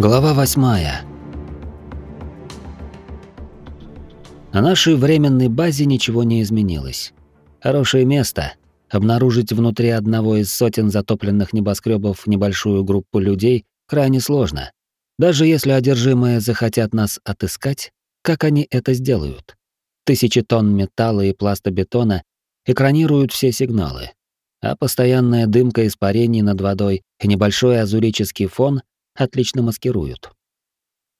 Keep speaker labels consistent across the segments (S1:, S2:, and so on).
S1: Глава восьмая. На нашей временной базе ничего не изменилось. Хорошее место. Обнаружить внутри одного из сотен затопленных небоскребов небольшую группу людей крайне сложно. Даже если одержимые захотят нас отыскать, как они это сделают? Тысячи тонн металла и пластобетона экранируют все сигналы, а постоянная дымка испарений над водой и небольшой азурический фон отлично маскируют.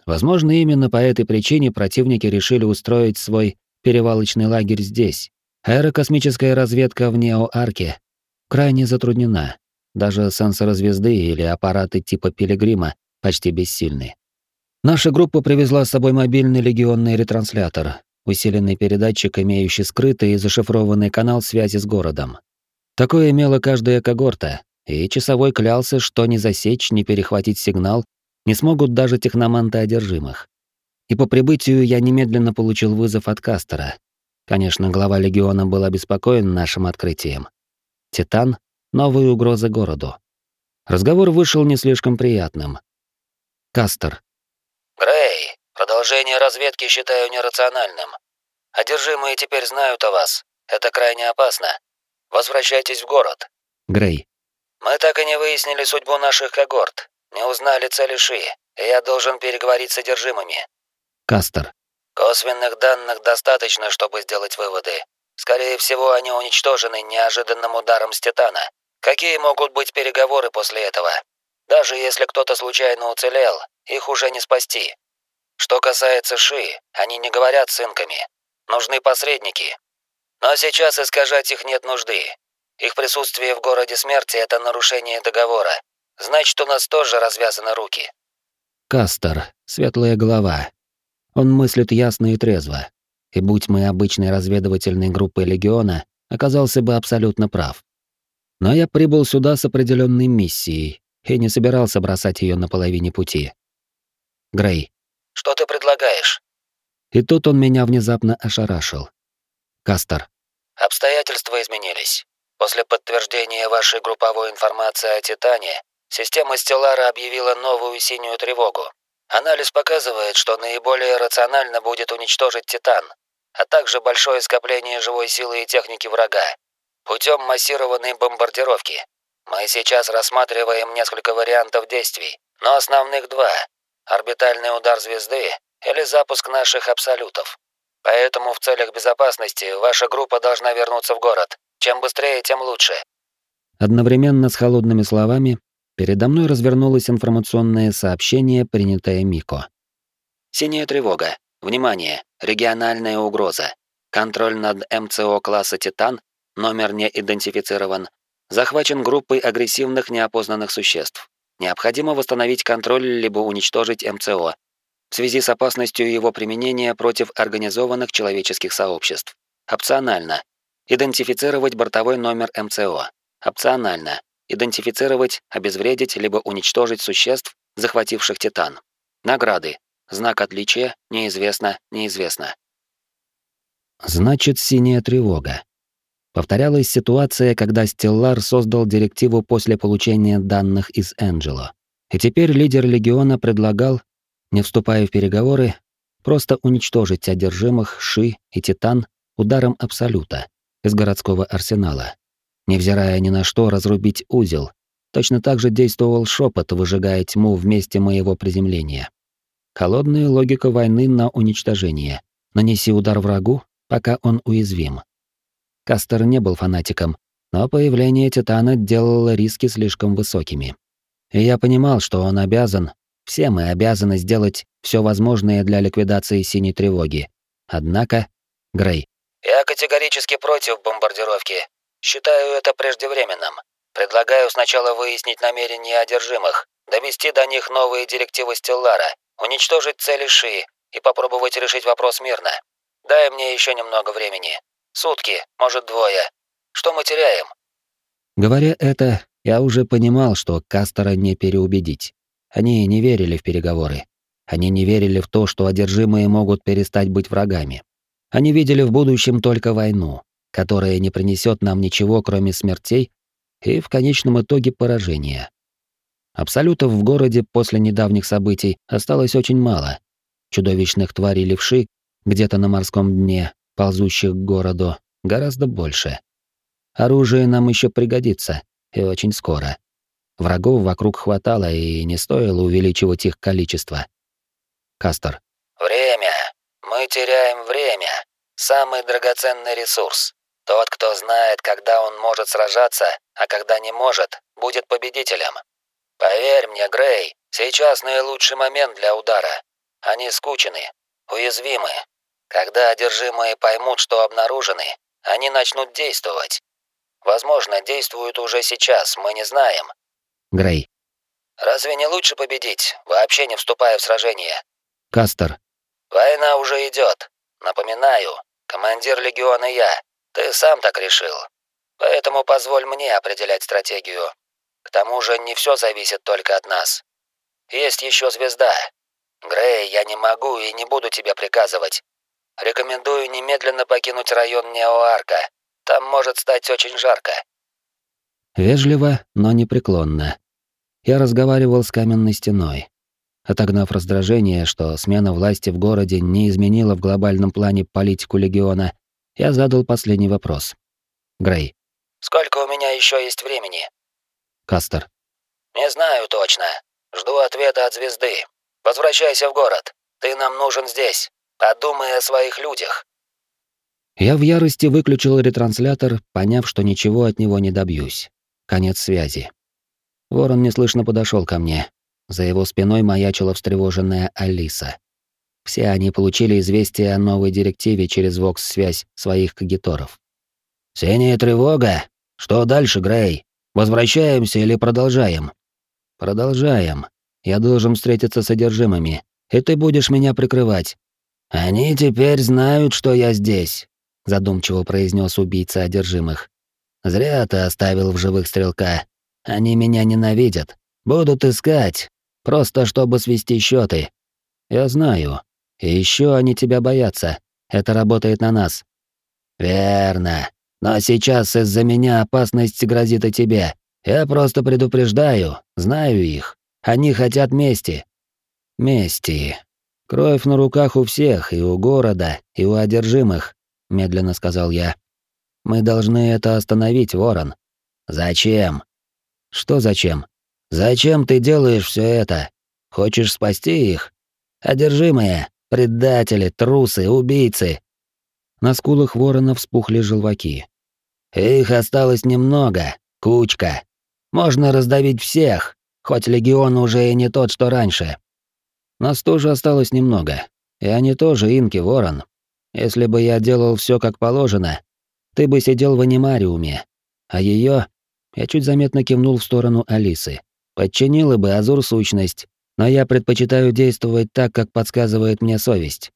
S1: Возможно, именно по этой причине противники решили устроить свой перевалочный лагерь здесь. Аэрокосмическая разведка в Неоарке крайне затруднена. Даже сенсоры звезды или аппараты типа Пилигрима почти бессильны. Наша группа привезла с собой мобильный легионный ретранслятор, усиленный передатчик, имеющий скрытый и зашифрованный канал связи с городом. Такое имела каждая когорта, и часовой клялся, что ни засечь, ни перехватить сигнал не смогут даже техноманты одержимых. И по прибытию я немедленно получил вызов от Кастера. Конечно, глава легиона был обеспокоен нашим открытием. Титан — новая угроза городу. Разговор вышел не слишком приятным. Кастер.
S2: «Грей, продолжение разведки считаю нерациональным. Одержимые теперь знают о вас. Это крайне опасно. Возвращайтесь в город».
S1: Грей.
S2: Мы так и не выяснили судьбу наших когорт, не узнали цели Ши, и я должен переговорить с содержимыми.
S1: Кастер.
S2: Косвенных данных достаточно, чтобы сделать выводы. Скорее всего, они уничтожены неожиданным ударом с Титана. Какие могут быть переговоры после этого? Даже если кто-то случайно уцелел, их уже не спасти. Что касается Ши, они не говорят с инками. Нужны посредники. Но сейчас искажать их нет нужды. Их присутствие в городе смерти — это нарушение договора. Значит, у нас тоже развязаны руки».
S1: Кастер, светлая голова. Он мыслит ясно и трезво. И будь мы обычной разведывательной группой Легиона, оказался бы абсолютно прав. Но я прибыл сюда с определенной миссией и не собирался бросать ее на половине пути. Грей.
S2: «Что ты предлагаешь?»
S1: И тут он меня внезапно ошарашил. Кастер.
S2: «Обстоятельства изменились. После подтверждения вашей групповой информации о Титане, система Стеллара объявила новую синюю тревогу. Анализ показывает, что наиболее рационально будет уничтожить Титан, а также большое скопление живой силы и техники врага путем массированной бомбардировки. Мы сейчас рассматриваем несколько вариантов действий, но основных два – орбитальный удар звезды или запуск наших абсолютов. Поэтому в целях безопасности ваша группа должна вернуться в город. Чем быстрее, тем лучше.
S1: Одновременно с холодными словами передо мной развернулось информационное сообщение, принятое Мико.
S2: Синяя тревога. Внимание! Региональная угроза. Контроль над МЦО класса «Титан», номер не идентифицирован, захвачен группой агрессивных неопознанных существ. Необходимо восстановить контроль либо уничтожить МЦО в связи с опасностью его применения против организованных человеческих сообществ. Опционально. Идентифицировать бортовой номер МЦО. Опционально. Идентифицировать, обезвредить либо уничтожить существ, захвативших Титан. Награды. Знак отличия неизвестно, неизвестно.
S1: Значит, синяя тревога. Повторялась ситуация, когда Стеллар создал директиву после получения данных из Энджело. И теперь лидер легиона предлагал, не вступая в переговоры, просто уничтожить одержимых Ши и Титан ударом Абсолюта из городского арсенала. Невзирая ни на что, разрубить узел. Точно так же действовал шепот, выжигая тьму в месте моего приземления. Холодная логика войны на уничтожение. Нанеси удар врагу, пока он уязвим. Кастер не был фанатиком, но появление Титана делало риски слишком высокими. И я понимал, что он обязан, все мы обязаны сделать все возможное для ликвидации синей тревоги. Однако, Грей,
S2: я категорически против бомбардировки. Считаю это преждевременным. Предлагаю сначала выяснить намерения одержимых, довести до них новые директивы Стеллара, уничтожить цели Ши и попробовать решить вопрос мирно. Дай мне еще немного времени. Сутки, может, двое. Что мы теряем?
S1: Говоря это, я уже понимал, что Кастера не переубедить. Они не верили в переговоры. Они не верили в то, что одержимые могут перестать быть врагами. Они видели в будущем только войну, которая не принесет нам ничего, кроме смертей и в конечном итоге поражения. Абсолютов в городе после недавних событий осталось очень мало. Чудовищных тварей левши где-то на морском дне, ползущих к городу, гораздо больше. Оружие нам еще пригодится, и очень скоро. Врагов вокруг хватало, и не стоило увеличивать их количество. Кастер.
S2: Время. Мы теряем время. Самый драгоценный ресурс. Тот, кто знает, когда он может сражаться, а когда не может, будет победителем. Поверь мне, Грей, сейчас наилучший момент для удара. Они скучены, уязвимы. Когда одержимые поймут, что обнаружены, они начнут действовать. Возможно, действуют уже сейчас, мы не знаем.
S1: Грей.
S2: Разве не лучше победить, вообще не вступая в сражение?
S1: Кастер.
S2: Война уже идет. Напоминаю, командир легиона я. Ты сам так решил. Поэтому позволь мне определять стратегию. К тому же не все зависит только от нас. Есть еще звезда. Грей, я не могу и не буду тебе приказывать. Рекомендую немедленно покинуть район Неоарка. Там может стать очень жарко.
S1: Вежливо, но непреклонно. Я разговаривал с каменной стеной. Отогнав раздражение, что смена власти в городе не изменила в глобальном плане политику легиона, я задал последний вопрос. Грей.
S2: Сколько у меня еще есть времени?
S1: Кастер.
S2: Не знаю точно. Жду ответа от звезды. Возвращайся в город. Ты нам нужен здесь. Подумай о своих людях.
S1: Я в ярости выключил ретранслятор, поняв, что ничего от него не добьюсь. Конец связи. Ворон неслышно подошел ко мне. За его спиной маячила встревоженная Алиса. Все они получили известие о новой директиве через вокс-связь своих кагиторов. «Синяя тревога? Что дальше, Грей? Возвращаемся или продолжаем?» «Продолжаем. Я должен встретиться с содержимыми, и ты будешь меня прикрывать». «Они теперь знают, что я здесь», — задумчиво произнес убийца одержимых. «Зря ты оставил в живых стрелка. Они меня ненавидят. Будут искать, просто чтобы свести счеты. Я знаю. И еще они тебя боятся. Это работает на нас. Верно. Но сейчас из-за меня опасность грозит и тебе. Я просто предупреждаю, знаю их. Они хотят мести. Мести. Кровь на руках у всех, и у города, и у одержимых, медленно сказал я. Мы должны это остановить, Ворон. Зачем? Что зачем? Зачем ты делаешь все это? Хочешь спасти их? Одержимые, предатели, трусы, убийцы. На скулах ворона вспухли желваки. Их осталось немного, кучка. Можно раздавить всех, хоть легион уже и не тот, что раньше. Нас тоже осталось немного. И они тоже инки, ворон. Если бы я делал все как положено, ты бы сидел в анимариуме, а ее я чуть заметно кивнул в сторону Алисы. Подчинила бы Азур сущность, но я предпочитаю действовать так, как подсказывает мне совесть.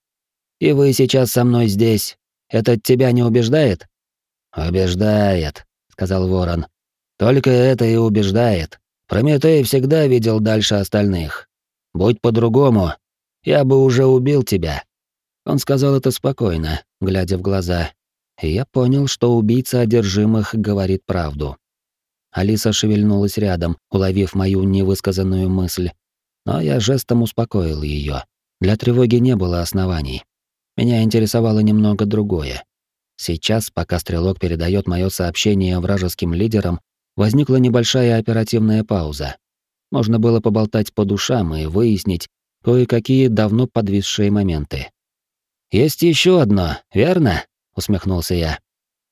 S1: И вы сейчас со мной здесь. Это тебя не убеждает? Убеждает, сказал Ворон. Только это и убеждает. Прометей всегда видел дальше остальных. Будь по-другому, я бы уже убил тебя. Он сказал это спокойно, глядя в глаза. И я понял, что убийца одержимых говорит правду. Алиса шевельнулась рядом, уловив мою невысказанную мысль. Но я жестом успокоил ее. Для тревоги не было оснований. Меня интересовало немного другое. Сейчас, пока стрелок передает мое сообщение вражеским лидерам, возникла небольшая оперативная пауза. Можно было поболтать по душам и выяснить кое-какие давно подвисшие моменты. «Есть еще одно, верно?» — усмехнулся я.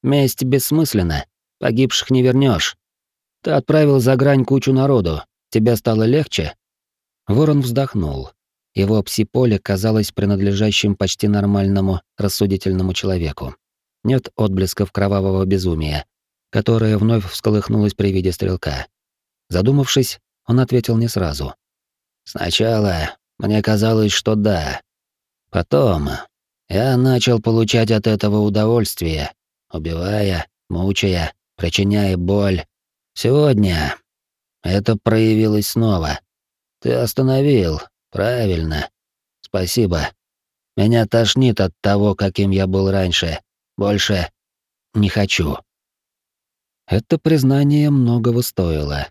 S1: «Месть бессмысленна. Погибших не вернешь. Ты отправил за грань кучу народу. Тебе стало легче?» Ворон вздохнул. Его пси-поле казалось принадлежащим почти нормальному, рассудительному человеку. Нет отблесков кровавого безумия, которое вновь всколыхнулось при виде стрелка. Задумавшись, он ответил не сразу. «Сначала мне казалось, что да. Потом я начал получать от этого удовольствие, убивая, мучая, причиняя боль, Сегодня это проявилось снова. Ты остановил, правильно. Спасибо. Меня тошнит от того, каким я был раньше. Больше не хочу. Это признание многого стоило.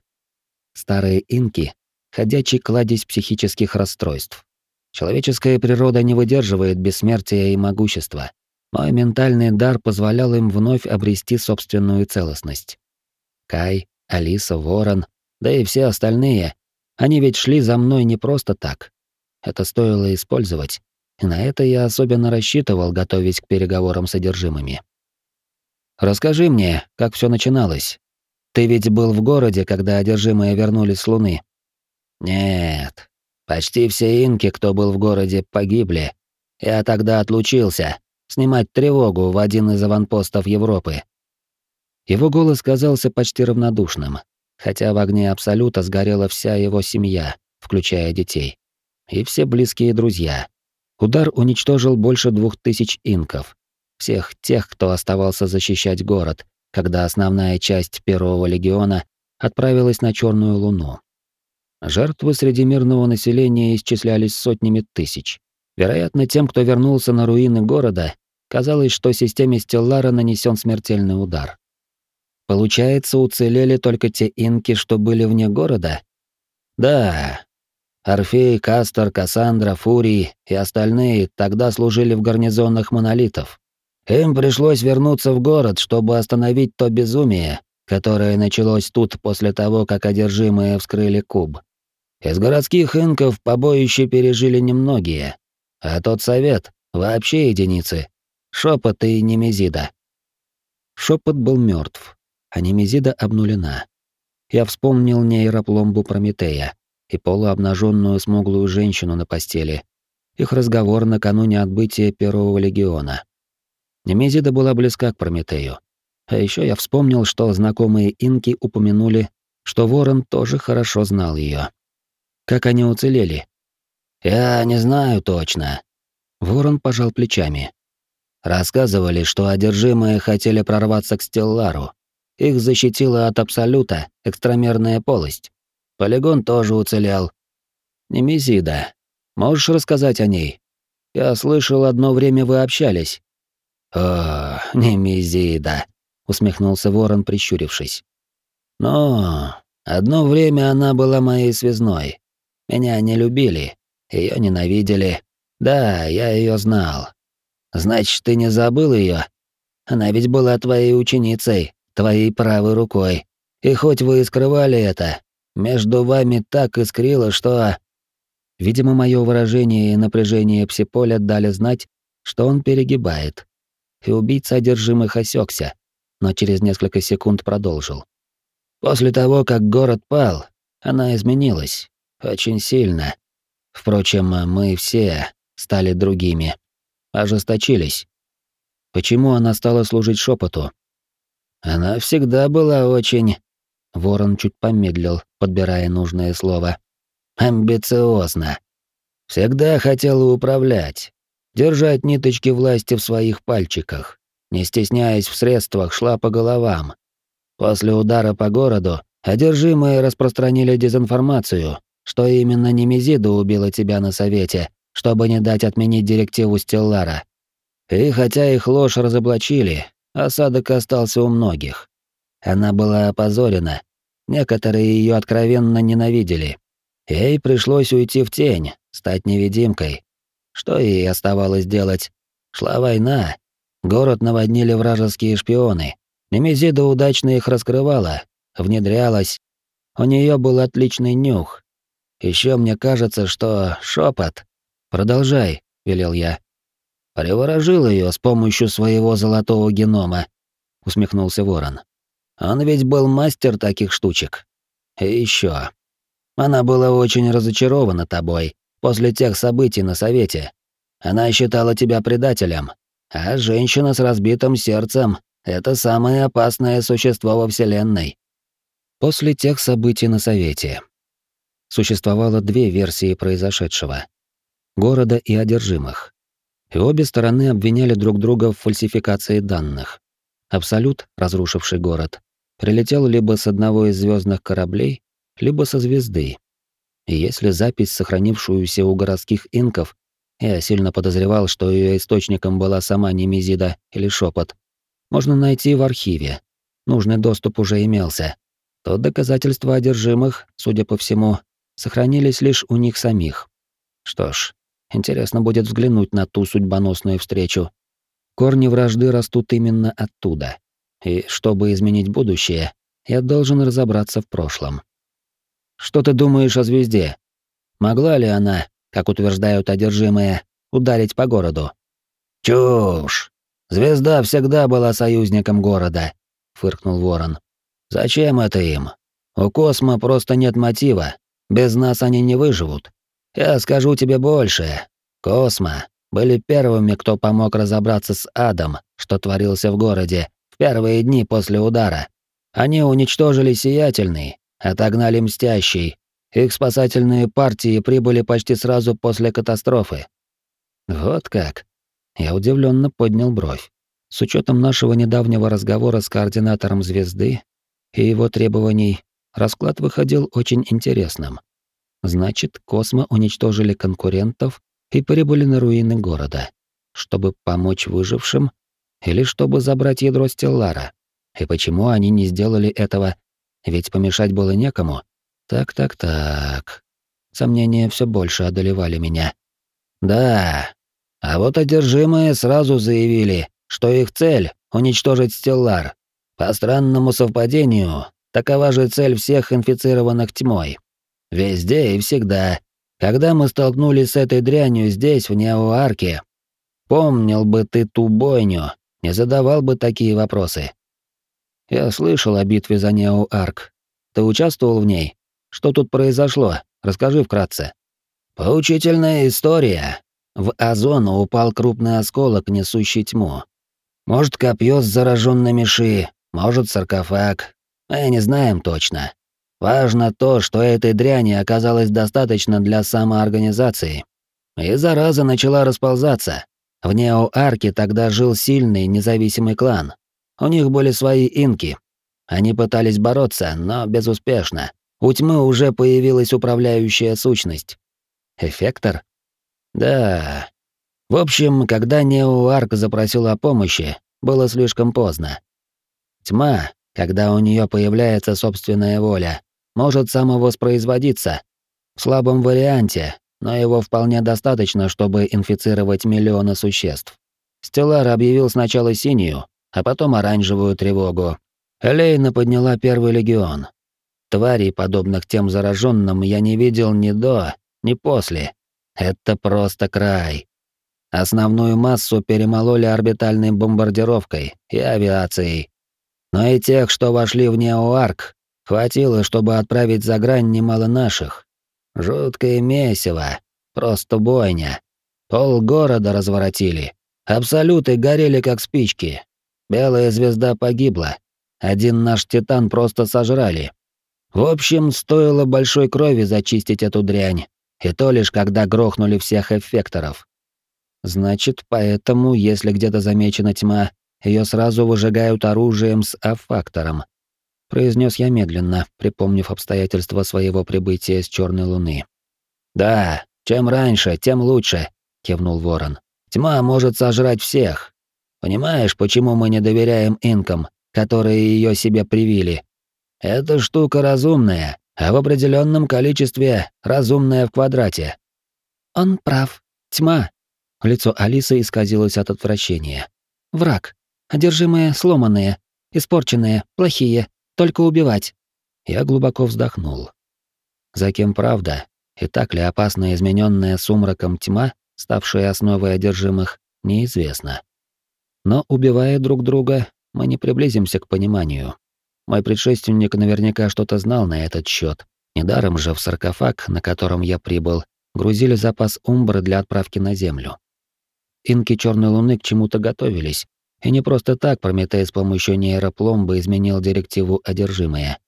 S1: Старые инки ходячий кладезь психических расстройств. Человеческая природа не выдерживает бессмертия и могущества. Мой ментальный дар позволял им вновь обрести собственную целостность. Кай, Алиса, Ворон, да и все остальные, они ведь шли за мной не просто так. Это стоило использовать, и на это я особенно рассчитывал, готовясь к переговорам с содержимыми. Расскажи мне, как все начиналось. Ты ведь был в городе, когда одержимые вернулись с Луны.
S2: Нет. Почти все инки, кто был в городе, погибли. Я тогда отлучился, снимать тревогу в один из аванпостов Европы.
S1: Его голос казался почти равнодушным, хотя в огне Абсолюта сгорела вся его семья, включая детей. И все близкие друзья. Удар уничтожил больше двух тысяч инков. Всех тех, кто оставался защищать город, когда основная часть Первого легиона отправилась на Черную Луну. Жертвы среди мирного населения исчислялись сотнями тысяч. Вероятно, тем, кто вернулся на руины города, казалось, что системе Стеллара нанесен смертельный удар. Получается, уцелели только те инки, что были вне города?
S2: Да. Орфей, Кастер, Кассандра, Фурий и остальные тогда служили в гарнизонах монолитов. Им пришлось вернуться в город, чтобы остановить то безумие, которое началось тут после того, как одержимые вскрыли куб. Из городских инков побоище пережили немногие, а тот совет — вообще единицы. Шепот и Немезида.
S1: Шепот был мертв, а Немезида обнулена. Я вспомнил нейропломбу Прометея и полуобнаженную смуглую женщину на постели. Их разговор накануне отбытия Первого легиона. Немезида была близка к Прометею. А еще я вспомнил, что знакомые инки упомянули, что Ворон тоже хорошо знал ее. Как они уцелели?
S2: Я не знаю точно.
S1: Ворон пожал плечами.
S2: Рассказывали, что одержимые хотели прорваться к Стеллару. Их защитила от Абсолюта экстрамерная полость. Полигон тоже уцелел.
S1: Немезида. Можешь рассказать о ней? Я слышал, одно время вы общались.
S2: «О, Немезида», — усмехнулся ворон, прищурившись. «Но одно время она была моей связной. Меня не любили, ее ненавидели. Да, я ее знал. Значит, ты не забыл ее? Она ведь была твоей ученицей, твоей правой рукой. И хоть вы и скрывали это, между вами так искрило, что...»
S1: Видимо, мое выражение и напряжение псиполя дали знать, что он перегибает и убийца одержимых осекся, но через несколько секунд продолжил.
S2: После того, как город пал, она изменилась. Очень сильно. Впрочем, мы все стали другими. Ожесточились.
S1: Почему она стала служить шепоту?
S2: Она всегда была очень...
S1: Ворон чуть помедлил, подбирая нужное слово.
S2: Амбициозно. Всегда хотела управлять, держать ниточки власти в своих пальчиках, не стесняясь в средствах, шла по головам. После удара по городу одержимые распространили дезинформацию, что именно Немезида убила тебя на совете, чтобы не дать отменить директиву Стеллара. И хотя их ложь разоблачили, осадок остался у многих. Она была опозорена, некоторые ее откровенно ненавидели. Ей пришлось уйти в тень, стать невидимкой, что ей оставалось делать? Шла война. Город наводнили вражеские шпионы. Немезида удачно их раскрывала, внедрялась. У нее был отличный нюх. Еще мне кажется, что шепот. Продолжай, велел я. Приворожил ее с помощью своего золотого генома, усмехнулся Ворон. Он ведь был мастер таких штучек. И еще. Она была очень разочарована тобой, после тех событий на совете. Она считала тебя предателем, а женщина с разбитым сердцем — это самое опасное существо во Вселенной.
S1: После тех событий на совете существовало две версии произошедшего — города и одержимых. И обе стороны обвиняли друг друга в фальсификации данных. Абсолют, разрушивший город, прилетел либо с одного из звездных кораблей, либо со звезды, и если запись, сохранившуюся у городских инков, я сильно подозревал, что ее источником была сама Немезида или Шепот, можно найти в архиве. Нужный доступ уже имелся. То доказательства одержимых, судя по всему, сохранились лишь у них самих. Что ж, интересно будет взглянуть на ту судьбоносную встречу. Корни вражды растут именно оттуда. И чтобы изменить будущее, я должен разобраться в прошлом. Что ты думаешь о звезде? Могла ли она, как утверждают одержимые, ударить по городу?
S2: Чушь! Звезда всегда была союзником города, фыркнул Ворон. Зачем это им? У Космо просто нет мотива. Без нас они не выживут. Я скажу тебе больше. Космо были первыми, кто помог разобраться с адом, что творился в городе в первые дни после удара. Они уничтожили Сиятельный, отогнали Мстящий. Их спасательные партии прибыли почти сразу после катастрофы.
S1: Вот как. Я удивленно поднял бровь. С учетом нашего недавнего разговора с координатором звезды и его требований, расклад выходил очень интересным. Значит, Космо уничтожили конкурентов и прибыли на руины города, чтобы помочь выжившим или чтобы забрать ядро Стеллара. И почему они не сделали этого? Ведь помешать было некому. Так-так-так. Сомнения все больше одолевали меня.
S2: Да, а вот одержимые сразу заявили, что их цель — уничтожить Стеллар. По странному совпадению, такова же цель всех инфицированных тьмой. Везде и всегда. Когда мы столкнулись с этой дрянью здесь, в Неоарке, помнил бы ты ту бойню, не задавал бы такие вопросы.
S1: Я слышал о битве за Неоарк. Ты участвовал в ней? Что тут произошло? Расскажи вкратце.
S2: Поучительная история. В озону упал крупный осколок, несущий тьму. Может, копье с зараженными ши, может, саркофаг. Мы не знаем точно. Важно то, что этой дряни оказалось достаточно для самоорганизации. И зараза начала расползаться. В Неоарке тогда жил сильный независимый клан. У них были свои инки. Они пытались бороться, но безуспешно. У тьмы уже появилась управляющая сущность.
S1: Эффектор?
S2: Да. В общем, когда Неоарк запросил о помощи, было слишком поздно. Тьма, когда у нее появляется собственная воля, может самовоспроизводиться. В слабом варианте, но его вполне достаточно, чтобы инфицировать миллионы существ. Стеллар объявил сначала синюю, а потом оранжевую тревогу. Элейна подняла первый легион. Тварей, подобных тем зараженным, я не видел ни до, ни после. Это просто край. Основную массу перемололи орбитальной бомбардировкой и авиацией. Но и тех, что вошли в Неоарк, хватило, чтобы отправить за грань немало наших. Жуткое месиво, просто бойня. Пол города разворотили. Абсолюты горели как спички. Белая звезда погибла. Один наш титан просто сожрали. В общем, стоило большой крови зачистить эту дрянь. И то лишь когда грохнули всех эффекторов.
S1: Значит, поэтому, если где-то замечена тьма, ее сразу выжигают оружием с афактором. Произнес я медленно, припомнив обстоятельства своего прибытия с Черной Луны.
S2: Да, чем раньше, тем лучше, кивнул Ворон. Тьма может сожрать всех, Понимаешь, почему мы не доверяем инкам, которые ее себе привили? Эта штука разумная, а в определенном количестве разумная в квадрате.
S1: Он прав. Тьма. Лицо Алисы исказилось от отвращения. Враг. Одержимые сломанные, испорченные, плохие, только убивать. Я глубоко вздохнул. За кем правда? И так ли опасна измененная сумраком тьма, ставшая основой одержимых, неизвестно. Но убивая друг друга, мы не приблизимся к пониманию. Мой предшественник наверняка что-то знал на этот счет. Недаром же в саркофаг, на котором я прибыл, грузили запас умбры для отправки на Землю. Инки Черной Луны к чему-то готовились, и не просто так Прометей с помощью нейропломбы изменил директиву «Одержимые»,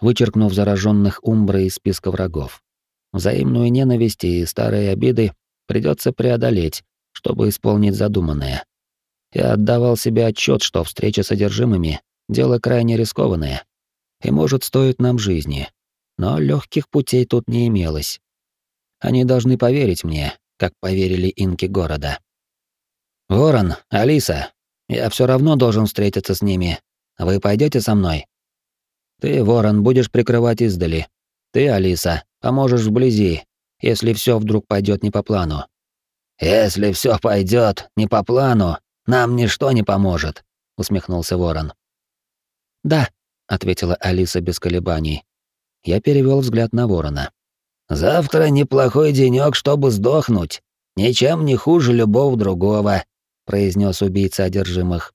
S1: вычеркнув зараженных умбры из списка врагов. Взаимную ненависть и старые обиды придется преодолеть, чтобы исполнить задуманное. Я отдавал себе отчет, что встреча с одержимыми — дело крайне рискованное и может стоить нам жизни. Но легких путей тут не имелось. Они должны поверить мне, как поверили инки города. «Ворон, Алиса, я все равно должен встретиться с ними. Вы пойдете со мной?» «Ты, Ворон, будешь прикрывать издали. Ты, Алиса, поможешь вблизи, если все вдруг пойдет не по плану.
S2: Если все пойдет не по плану, нам ничто не поможет, усмехнулся Ворон.
S1: Да, ответила Алиса без колебаний. Я перевел взгляд на Ворона.
S2: Завтра неплохой денек, чтобы сдохнуть. Ничем не хуже любого другого, произнес убийца одержимых.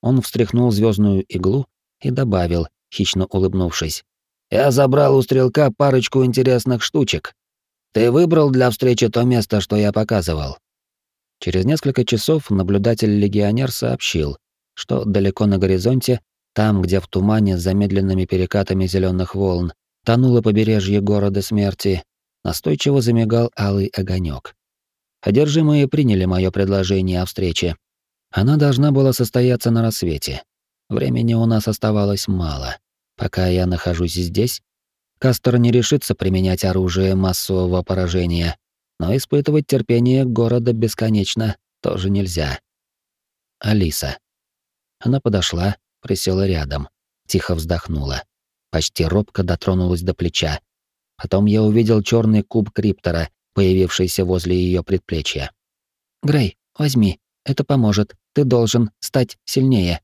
S1: Он встряхнул звездную иглу и добавил, хищно улыбнувшись:
S2: "Я забрал у стрелка парочку интересных штучек. Ты выбрал для встречи то место, что я показывал.
S1: Через несколько часов наблюдатель-легионер сообщил, что далеко на горизонте, там, где в тумане с замедленными перекатами зеленых волн тонуло побережье города смерти, настойчиво замигал алый огонек. Одержимые приняли мое предложение о встрече. Она должна была состояться на рассвете. Времени у нас оставалось мало. Пока я нахожусь здесь, Кастер не решится применять оружие массового поражения, но испытывать терпение города бесконечно тоже нельзя. Алиса. Она подошла, присела рядом, тихо вздохнула, почти робко дотронулась до плеча. Потом я увидел черный куб криптора, появившийся возле ее предплечья. Грей, возьми, это поможет. Ты должен стать сильнее.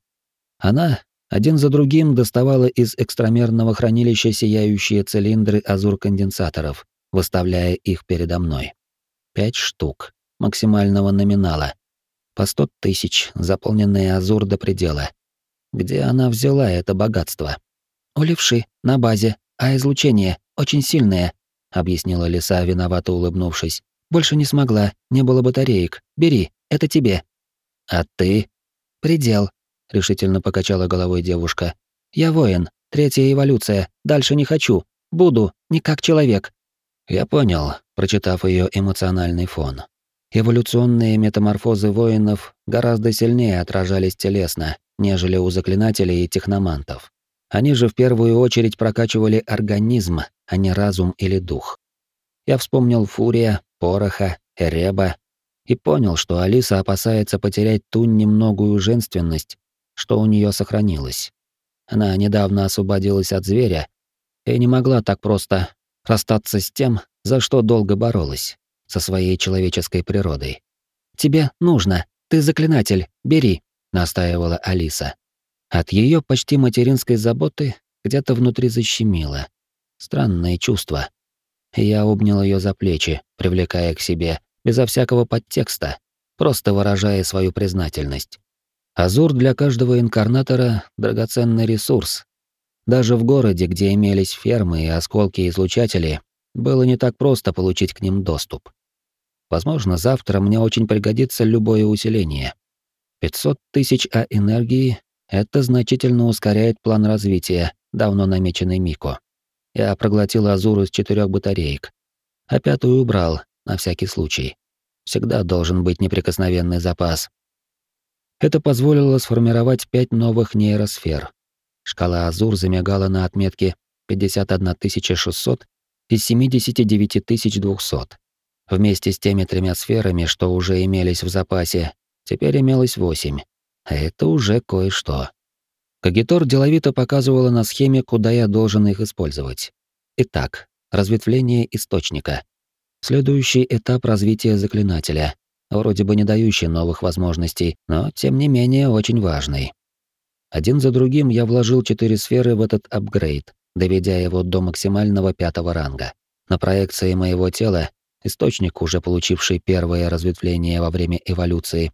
S1: Она, один за другим доставала из экстрамерного хранилища сияющие цилиндры азур-конденсаторов, выставляя их передо мной. Пять штук, максимального номинала. По сто тысяч, заполненные азур до предела. Где она взяла это богатство? «У левши, на базе, а излучение очень сильное», — объяснила лиса, виновато улыбнувшись. «Больше не смогла, не было батареек. Бери, это тебе». «А ты?» «Предел решительно покачала головой девушка. Я воин, третья эволюция, дальше не хочу. Буду, не как человек. Я понял, прочитав ее эмоциональный фон. Эволюционные метаморфозы воинов гораздо сильнее отражались телесно, нежели у заклинателей и техномантов. Они же в первую очередь прокачивали организм, а не разум или дух. Я вспомнил Фурия, Пороха, Эреба и понял, что Алиса опасается потерять ту немногую женственность, что у нее сохранилось. Она недавно освободилась от зверя и не могла так просто расстаться с тем, за что долго боролась, со своей человеческой природой. «Тебе нужно, ты заклинатель, бери», — настаивала Алиса. От ее почти материнской заботы где-то внутри защемило. Странное чувство. Я обнял ее за плечи, привлекая к себе, безо всякого подтекста, просто выражая свою признательность. Азур для каждого инкарнатора — драгоценный ресурс. Даже в городе, где имелись фермы и осколки-излучатели, было не так просто получить к ним доступ. Возможно, завтра мне очень пригодится любое усиление. 500 тысяч А энергии — это значительно ускоряет план развития, давно намеченный Мико. Я проглотил Азур из четырех батареек, а пятую убрал, на всякий случай. Всегда должен быть неприкосновенный запас, это позволило сформировать пять новых нейросфер. Шкала Азур замигала на отметке 51600 из 79200. Вместе с теми тремя сферами, что уже имелись в запасе, теперь имелось восемь. А это уже кое-что. Кагитор деловито показывала на схеме, куда я должен их использовать. Итак, разветвление источника. Следующий этап развития заклинателя вроде бы не дающий новых возможностей, но тем не менее очень важный. Один за другим я вложил четыре сферы в этот апгрейд, доведя его до максимального пятого ранга. На проекции моего тела источник, уже получивший первое разветвление во время эволюции,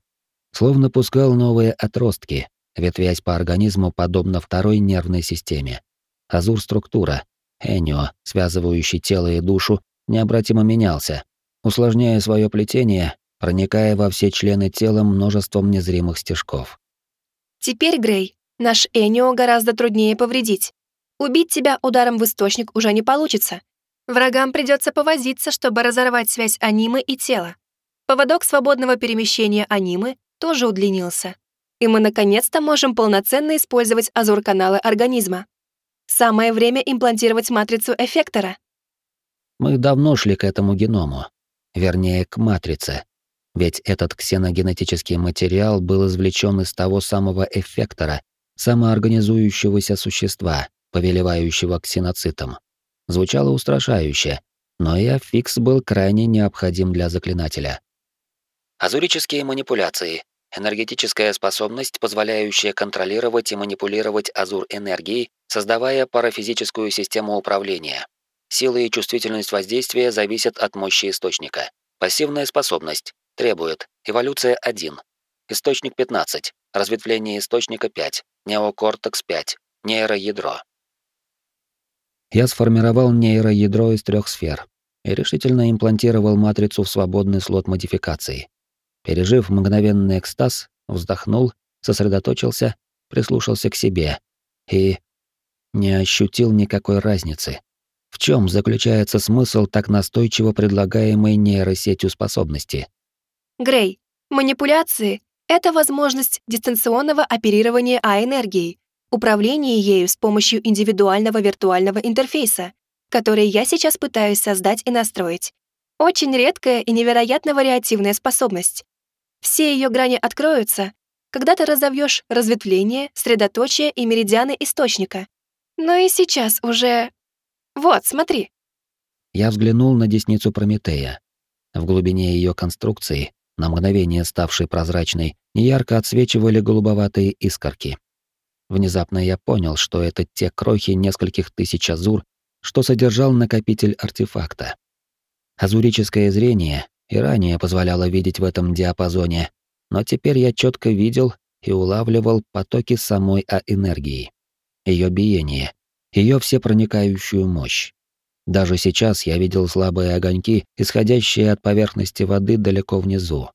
S1: словно пускал новые отростки, ветвясь по организму подобно второй нервной системе. Азур-структура, Энио, связывающий тело и душу, необратимо менялся, усложняя свое плетение проникая во все члены тела множеством незримых стежков.
S3: «Теперь, Грей, наш Энио гораздо труднее повредить. Убить тебя ударом в источник уже не получится. Врагам придется повозиться, чтобы разорвать связь анимы и тела. Поводок свободного перемещения анимы тоже удлинился. И мы наконец-то можем полноценно использовать азур-каналы организма. Самое время имплантировать матрицу эффектора.
S1: Мы давно шли к этому геному. Вернее, к матрице, ведь этот ксеногенетический материал был извлечен из того самого эффектора, самоорганизующегося существа, повелевающего ксеноцитом. Звучало устрашающе, но и аффикс был крайне необходим для заклинателя.
S2: Азурические манипуляции. Энергетическая способность, позволяющая контролировать и манипулировать азур энергией, создавая парафизическую систему управления. Сила и чувствительность воздействия зависят от мощи источника. Пассивная способность. Требует. Эволюция 1. Источник 15. Разветвление источника 5. Неокортекс 5. Нейроядро.
S1: Я сформировал нейроядро из трех сфер и решительно имплантировал матрицу в свободный слот модификации. Пережив мгновенный экстаз, вздохнул, сосредоточился, прислушался к себе и не ощутил никакой разницы. В чем заключается смысл так настойчиво предлагаемой нейросетью способности?
S3: Грей, манипуляции — это возможность дистанционного оперирования А-энергией, управление ею с помощью индивидуального виртуального интерфейса, который я сейчас пытаюсь создать и настроить. Очень редкая и невероятно вариативная способность. Все ее грани откроются, когда ты разовьешь разветвление, средоточие и меридианы источника. Но и сейчас уже... Вот, смотри.
S1: Я взглянул на десницу Прометея. В глубине ее конструкции, на мгновение ставшей прозрачной, неярко отсвечивали голубоватые искорки. Внезапно я понял, что это те крохи нескольких тысяч азур, что содержал накопитель артефакта. Азурическое зрение и ранее позволяло видеть в этом диапазоне, но теперь я четко видел и улавливал потоки самой А-энергии, ее биение, ее всепроникающую мощь. Даже сейчас я видел слабые огоньки, исходящие от поверхности воды далеко внизу.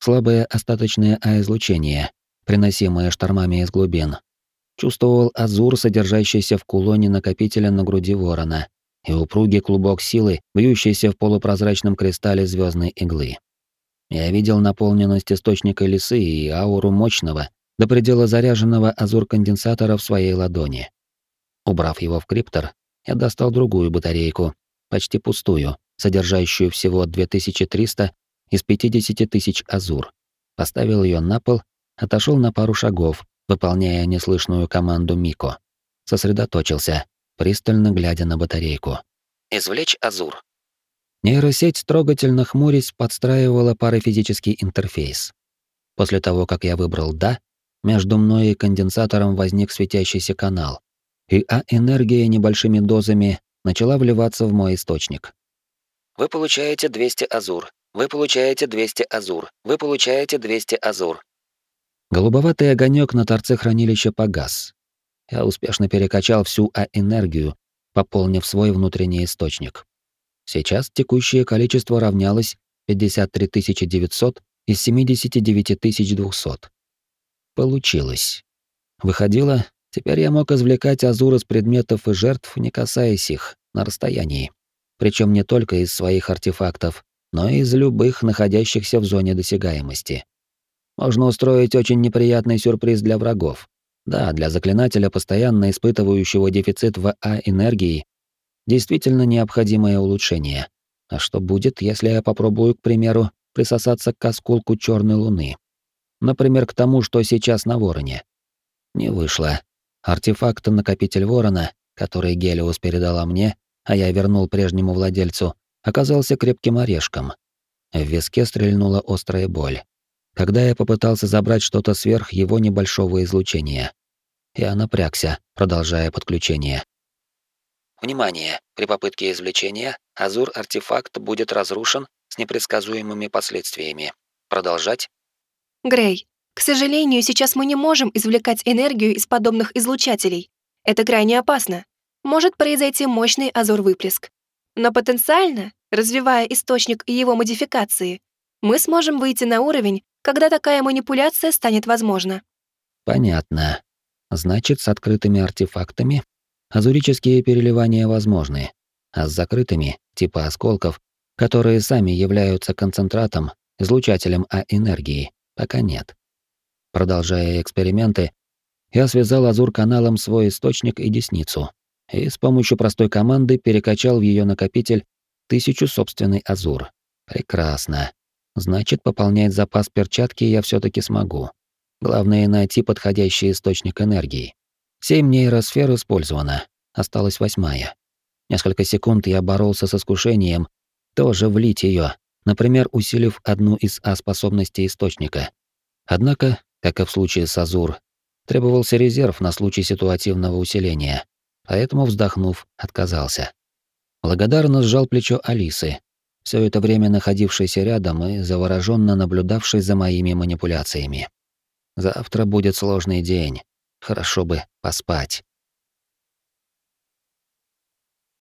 S1: Слабое остаточное А-излучение, приносимое штормами из глубин. Чувствовал азур, содержащийся в кулоне накопителя на груди ворона, и упругий клубок силы, бьющийся в полупрозрачном кристалле звездной иглы. Я видел наполненность источника лисы и ауру мощного, до предела заряженного азур-конденсатора в своей ладони. Убрав его в криптор, я достал другую батарейку, почти пустую, содержащую всего 2300 из 50 тысяч азур. Поставил ее на пол, отошел на пару шагов, выполняя неслышную команду Мико. Сосредоточился, пристально глядя на батарейку.
S2: Извлечь Азур.
S1: Нейросеть, трогательно хмурясь, подстраивала парафизический интерфейс. После того, как я выбрал «да», между мной и конденсатором возник светящийся канал, и А-энергия небольшими дозами начала вливаться в мой источник.
S2: Вы получаете 200 Азур. Вы получаете 200 Азур. Вы получаете 200 Азур.
S1: Голубоватый огонек на торце хранилища погас, я успешно перекачал всю А-энергию, пополнив свой внутренний источник. Сейчас текущее количество равнялось 53 900 из 79 200. Получилось. Выходило, теперь я мог извлекать азур из предметов и жертв, не касаясь их, на расстоянии. Причем не только из своих артефактов, но и из любых находящихся в зоне досягаемости. Можно устроить очень неприятный сюрприз для врагов. Да, для заклинателя, постоянно испытывающего дефицит в А-энергии, действительно необходимое улучшение. А что будет, если я попробую, к примеру, присосаться к осколку черной луны? Например, к тому, что сейчас на Вороне. Не вышло. Артефакт-накопитель Ворона, который Гелиус передала мне, а я вернул прежнему владельцу, оказался крепким орешком. В виске стрельнула острая боль. Когда я попытался забрать что-то сверх его небольшого излучения. Я напрягся, продолжая подключение.
S2: Внимание! При попытке извлечения Азур-артефакт будет разрушен с непредсказуемыми последствиями. Продолжать?
S3: Грей, к сожалению, сейчас мы не можем извлекать энергию из подобных излучателей. Это крайне опасно. Может произойти мощный Азур-выплеск. Но потенциально, развивая источник и его модификации, мы сможем выйти на уровень, когда такая манипуляция станет возможна.
S1: Понятно. Значит, с открытыми артефактами азурические переливания возможны, а с закрытыми, типа осколков, которые сами являются концентратом, излучателем А-энергии, пока нет. Продолжая эксперименты, я связал азур-каналом свой источник и десницу, и с помощью простой команды перекачал в ее накопитель тысячу собственный азур. Прекрасно. Значит, пополнять запас перчатки я все таки смогу. Главное — найти подходящий источник энергии. Семь нейросфер использовано, осталась восьмая. Несколько секунд я боролся с искушением тоже влить ее, например, усилив одну из А-способностей источника. Однако, как и в случае с Азур, требовался резерв на случай ситуативного усиления, поэтому, вздохнув, отказался. Благодарно сжал плечо Алисы, все это время находившейся рядом и завороженно наблюдавшей за моими манипуляциями. Завтра будет сложный день. Хорошо бы поспать.